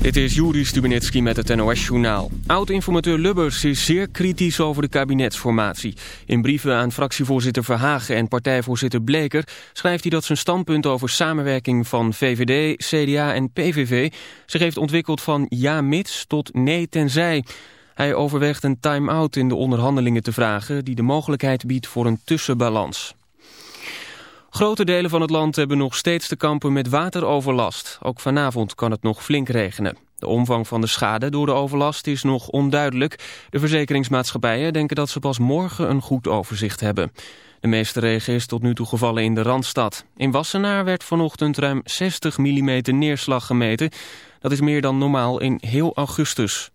Dit is Juri Stubenitski met het NOS-journaal. Oud-informateur Lubbers is zeer kritisch over de kabinetsformatie. In brieven aan fractievoorzitter Verhagen en partijvoorzitter Bleker... schrijft hij dat zijn standpunt over samenwerking van VVD, CDA en PVV... zich heeft ontwikkeld van ja mits tot nee tenzij. Hij overweegt een time-out in de onderhandelingen te vragen... die de mogelijkheid biedt voor een tussenbalans. Grote delen van het land hebben nog steeds te kampen met wateroverlast. Ook vanavond kan het nog flink regenen. De omvang van de schade door de overlast is nog onduidelijk. De verzekeringsmaatschappijen denken dat ze pas morgen een goed overzicht hebben. De meeste regen is tot nu toe gevallen in de Randstad. In Wassenaar werd vanochtend ruim 60 mm neerslag gemeten. Dat is meer dan normaal in heel augustus.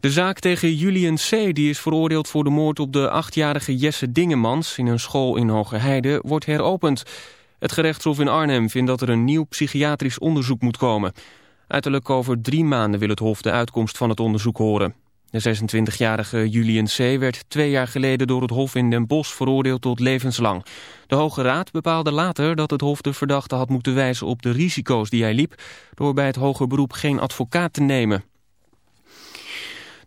De zaak tegen Julian C., die is veroordeeld voor de moord op de achtjarige Jesse Dingemans in een school in Hogerheide, wordt heropend. Het gerechtshof in Arnhem vindt dat er een nieuw psychiatrisch onderzoek moet komen. Uiterlijk over drie maanden wil het hof de uitkomst van het onderzoek horen. De 26-jarige Julian C. werd twee jaar geleden door het hof in Den Bosch veroordeeld tot levenslang. De Hoge Raad bepaalde later dat het hof de verdachte had moeten wijzen op de risico's die hij liep... door bij het hoger beroep geen advocaat te nemen.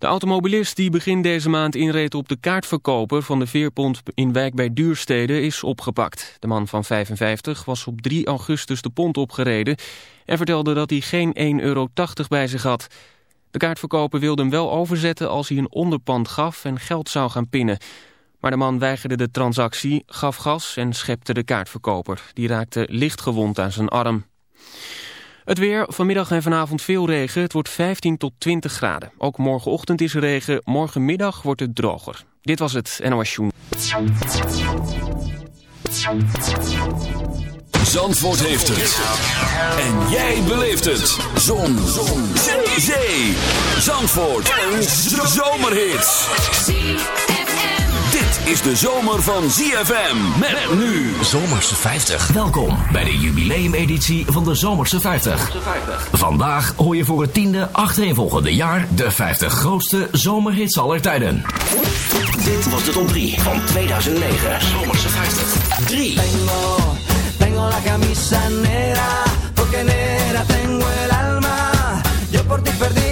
De automobilist die begin deze maand inreed op de kaartverkoper van de Veerpont in Wijk bij Duurstede is opgepakt. De man van 55 was op 3 augustus de pont opgereden en vertelde dat hij geen 1,80 euro bij zich had. De kaartverkoper wilde hem wel overzetten als hij een onderpand gaf en geld zou gaan pinnen. Maar de man weigerde de transactie, gaf gas en schepte de kaartverkoper. Die raakte lichtgewond aan zijn arm. Het weer, vanmiddag en vanavond veel regen. Het wordt 15 tot 20 graden. Ook morgenochtend is er regen. Morgenmiddag wordt het droger. Dit was het NOS Joen. Zandvoort heeft het. En jij beleeft het. Zon. Zon. Zee. Zandvoort. Een zomerhit. Is de zomer van ZFM. Met nu. Zomerse 50. Welkom bij de jubileumeditie van de Zomerse 50. Vandaag hoor je voor het tiende achtereenvolgende jaar de 50 grootste zomerhits aller tijden. Dit was de top 3 van 2009. Zomerse 50. 3. Tengo, tengo la camisa negra, porque negra tengo el alma. Yo por ti perdí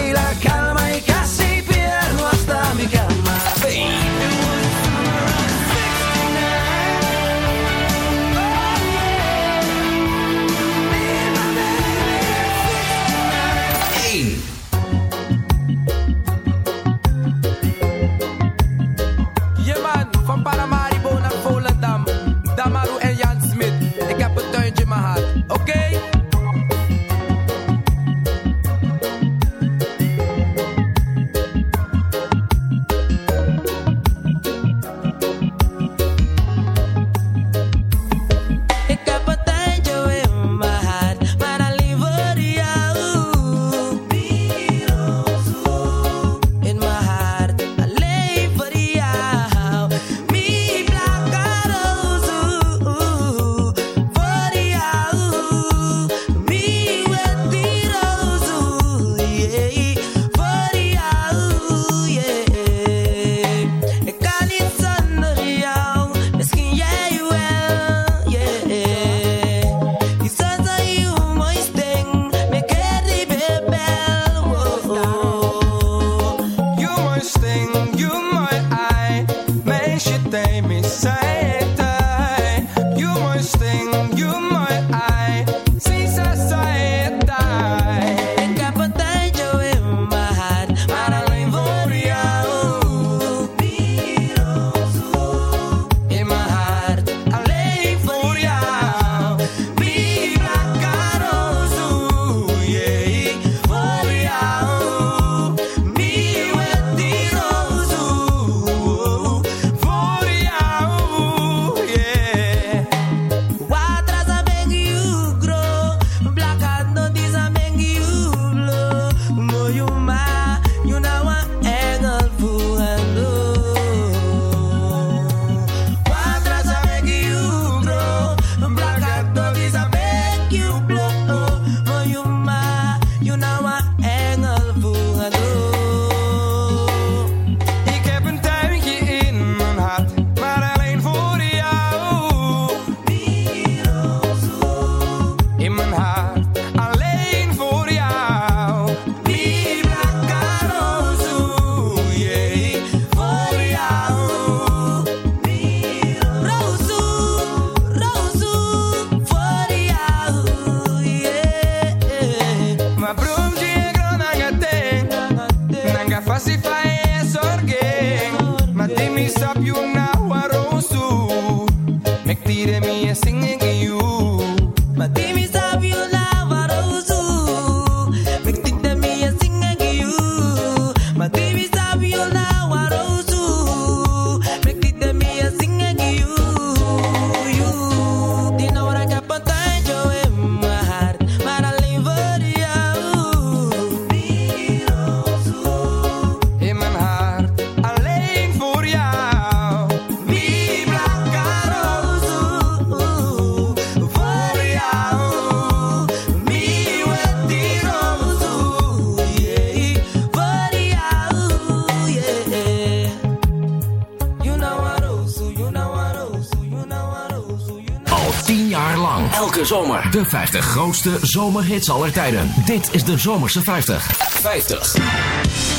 elke zomer. De 50 grootste zomerhits aller tijden. Dit is de Zomerse 50. 50.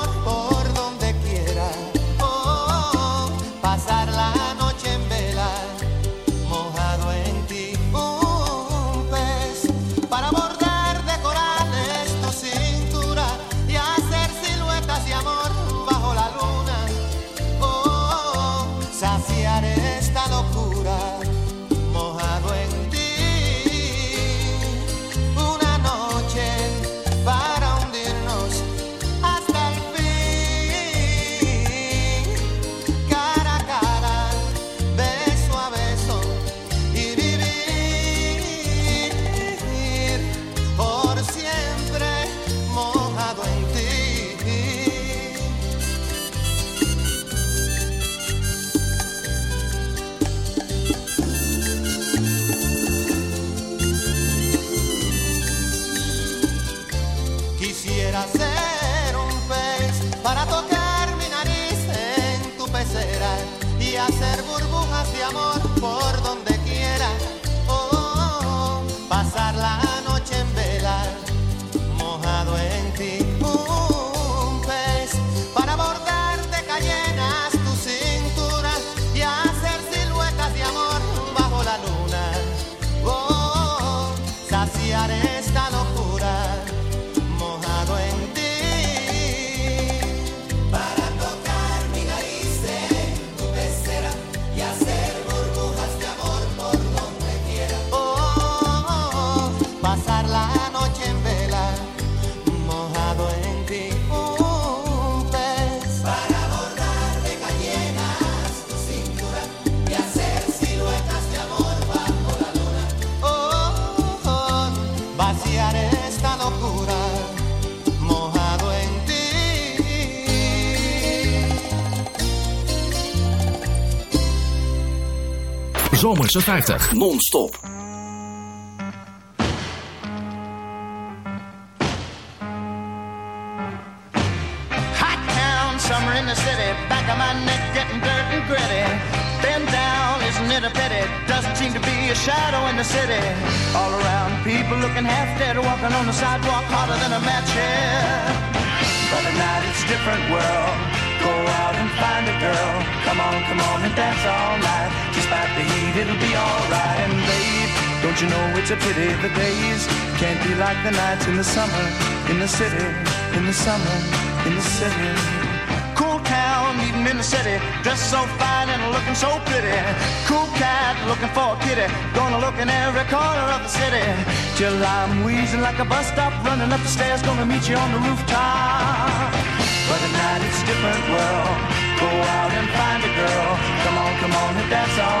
zomerse 50. Non-stop. it'll be alright. And babe, don't you know it's a pity the days can't be like the nights in the summer, in the city, in the summer, in the city. Cool town, meeting in the city, dressed so fine and looking so pretty. Cool cat, looking for a kitty, gonna look in every corner of the city. Till I'm wheezing like a bus stop, running up the stairs, gonna meet you on the rooftop. But at night it's different world. Go out and find a girl. Come on, come on, and that's all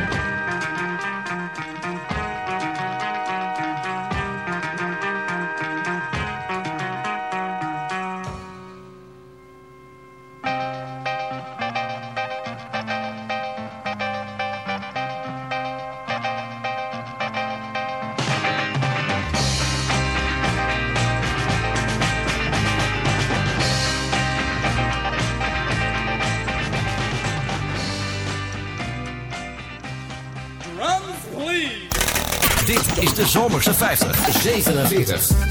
Zomerse 50. 47.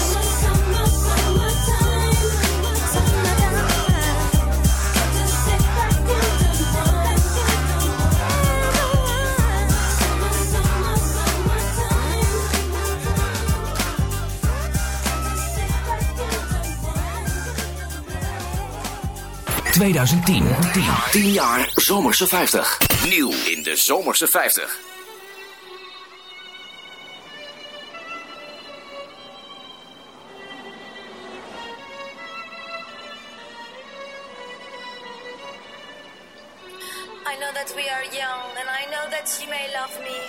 2010. 10, jaar Zomerse 50. Nieuw in de Zomerse 50. I know that we are young and I know that you may love me.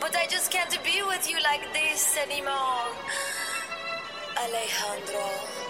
But I just can't be with you like this anymore. Alejandro.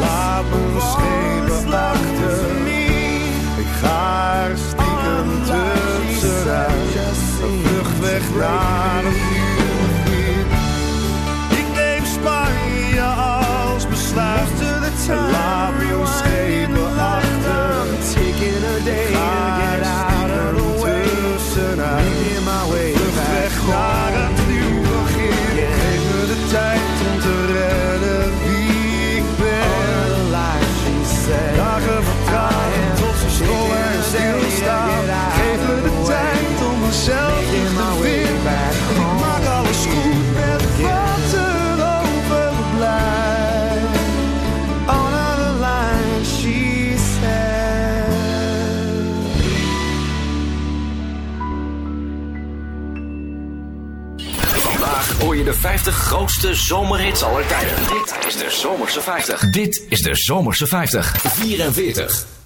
Laat me schepen achter. Ik ga er stiekem tussenuit. Een vlucht weg naar 50 grootste zomerhits aller tijden. Dit is de Zomerse 50. Dit is de Zomerse 50. 44.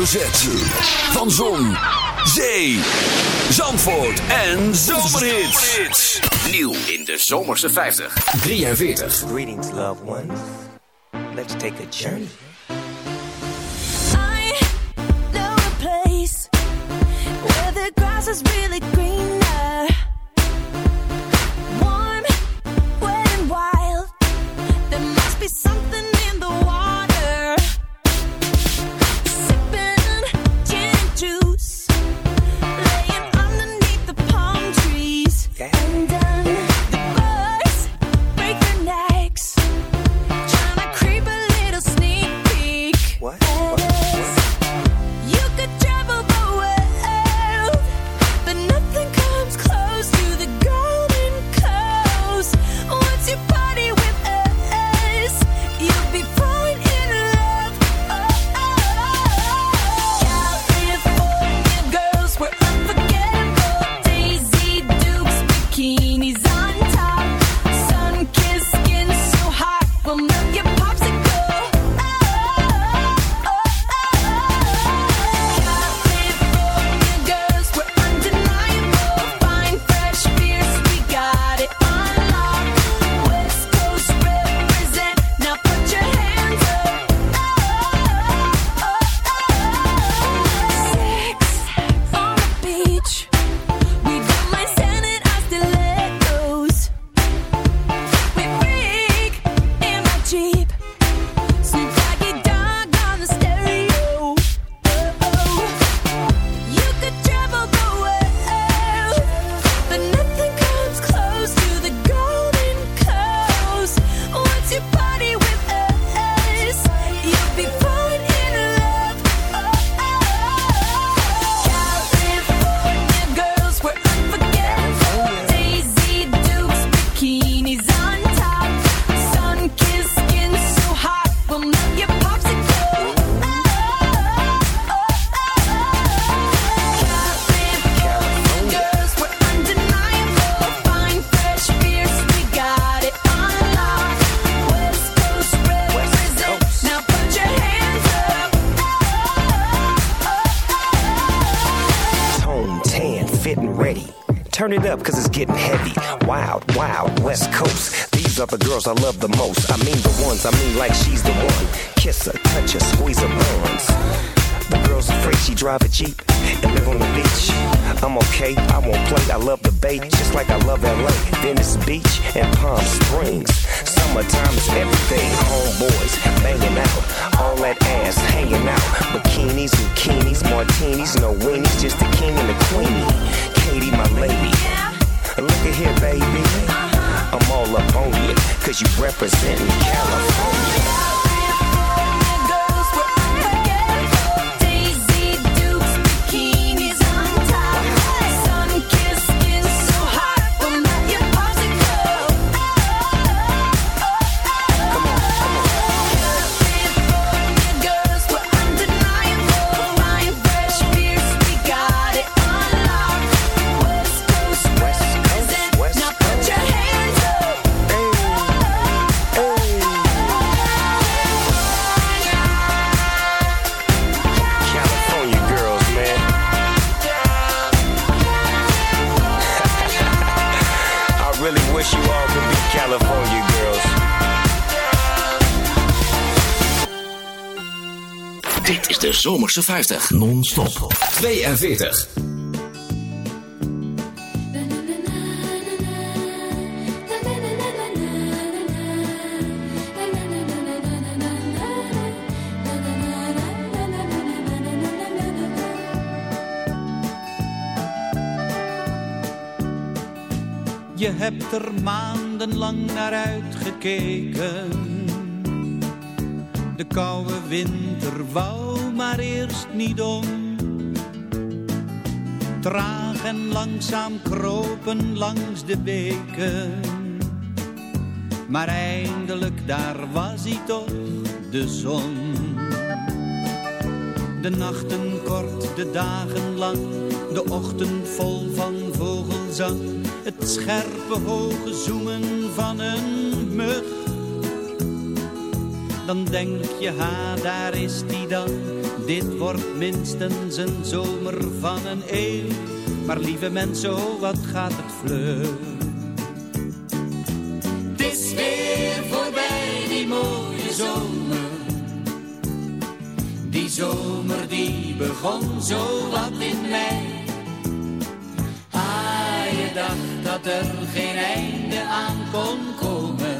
hoofdletter Van Zon, Zee, Zandvoort en Zomerhits. Nieuw in de Zomerse 50. 43. Greetings, loved ones. Let's take a journey. you representing California. Porsche 50. Non-stop. 42. Je hebt er maandenlang naar uitgekeken. De koude winter wou maar eerst niet om. Traag en langzaam kropen langs de beken. Maar eindelijk daar was hij toch, de zon. De nachten kort, de dagen lang, de ochtend vol van vogelzang. Het scherpe hoge zoemen van een mug. Dan denk je, ha, daar is die dan. Dit wordt minstens een zomer van een eeuw. Maar lieve mensen, oh, wat gaat het vlug. Het is weer voorbij, die mooie zomer. Die zomer die begon zo wat in mei. Ah, je dacht dat er geen einde aan kon komen.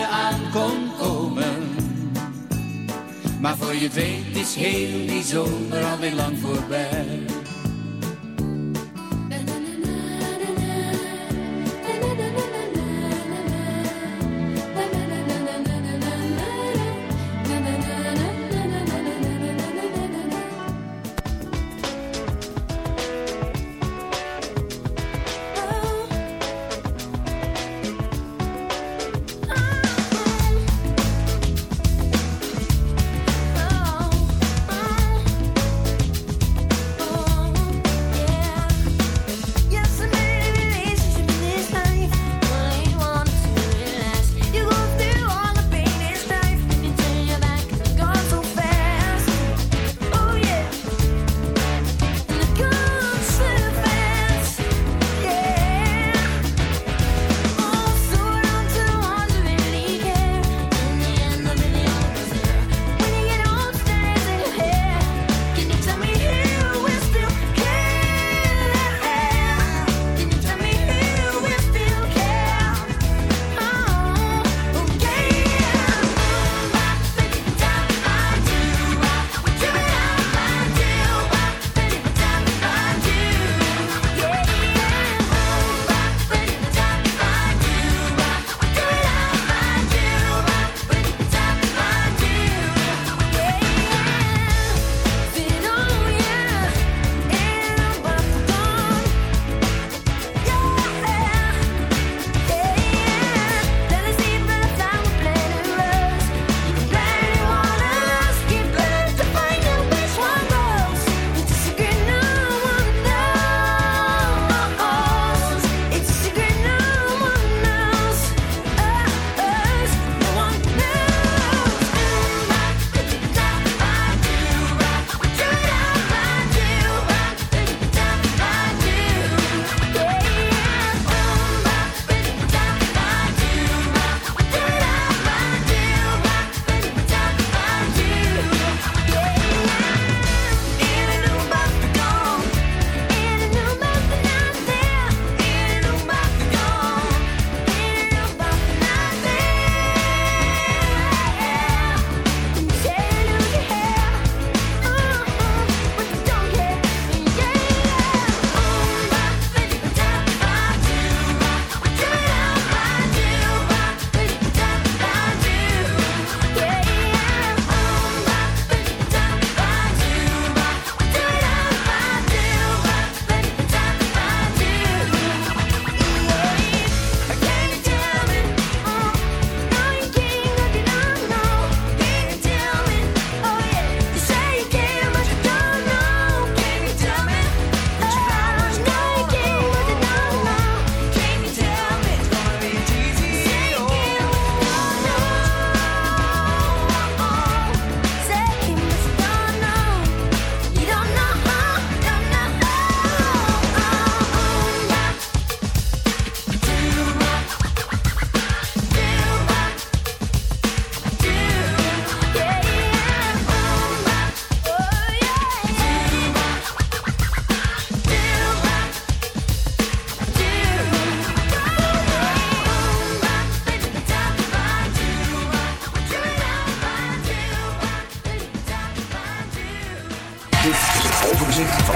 Maar voor je weet is heel die zomer alweer lang voorbij.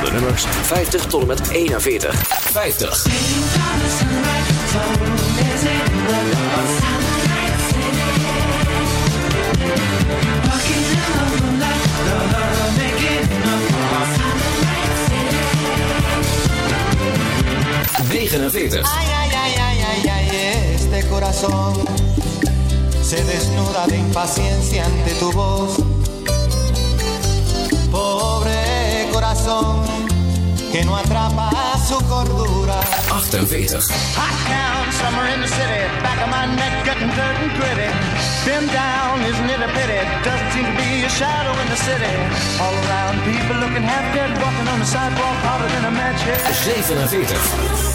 De nummers 50 tot en met 41. 50. Negenenveertig. Ay, ay, ay, ay, ay, ay, este corazón se desnuda de impaciencia ante tu voz. Corazón que no atrapa su cordura. 48. Hot town, summer in the city, back of my neck getting dirt and gritty. Been down, isn't it a pity? Doesn't seem to be a shadow in the city. All around, people looking half dead, walking on the sidewalk harder than a match head. 47.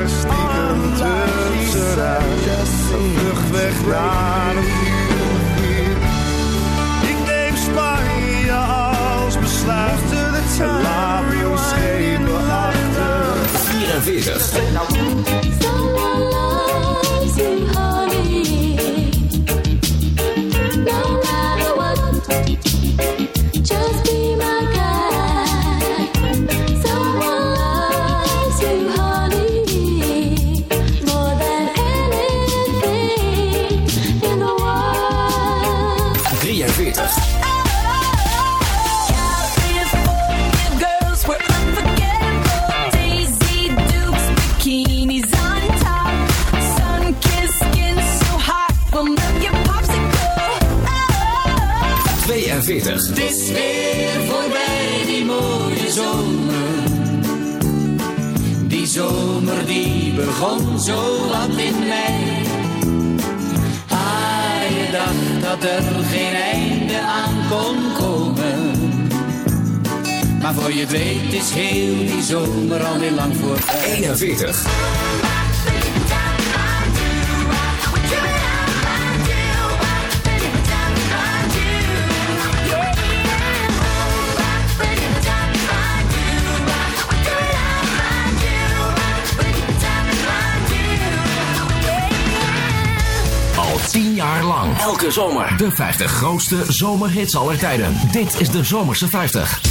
ga er stiekem tussenuit. Een vlucht weg naar een vuur. Ik neem Spanje als besluit. Laat me schepen achter. 44. Begon zo wat in mei. Ah, je dacht dat er geen einde aan kon komen. Maar voor je weet is heel die zomer alweer lang voorbij. 41. Elke zomer. De 50 grootste zomerhits aller tijden. Dit is de Zomerse 50.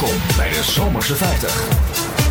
Welkom bij de Zomerse 50.